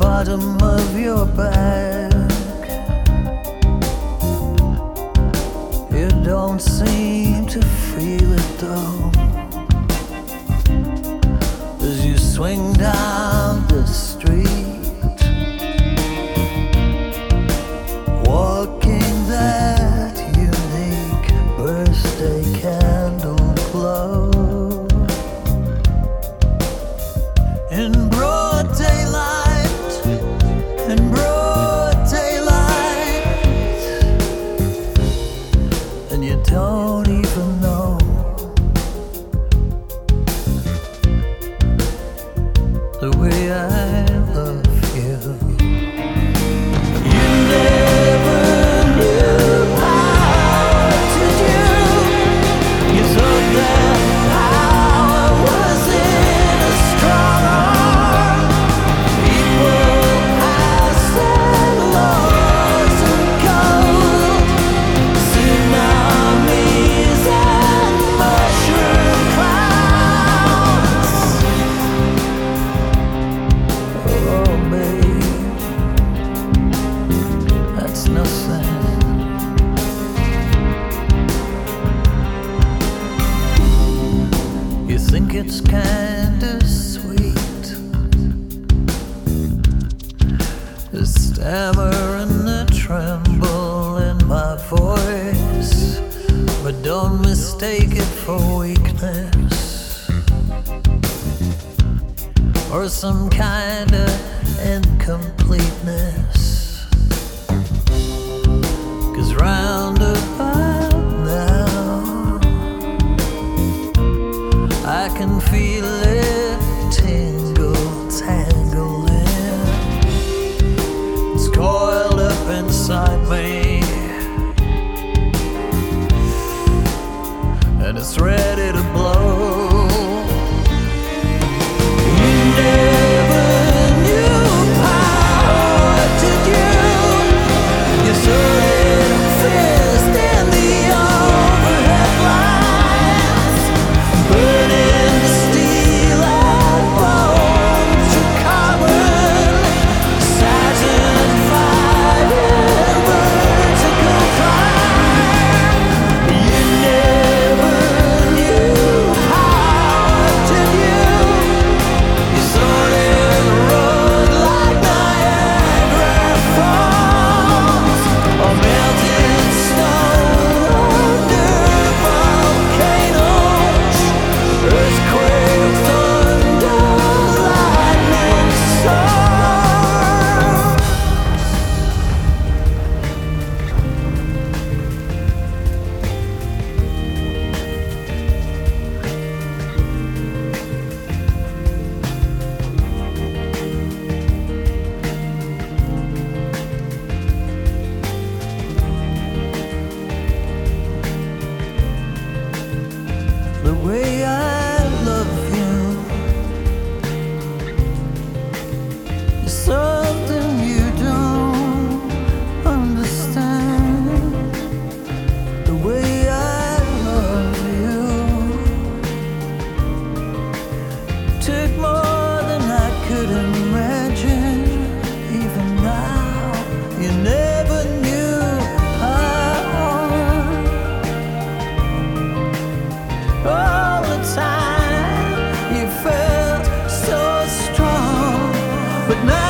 bottom of your back. You don't seem to feel it though, as you swing down. the way I love. Stammer and a tremble in my voice, but don't mistake it for weakness or some kind of incompleteness. Cause round about now, I can feel. And it's ready to blow. way I love you. Something you don't understand. The way I love you took more than I could imagine. Even now, you know. but now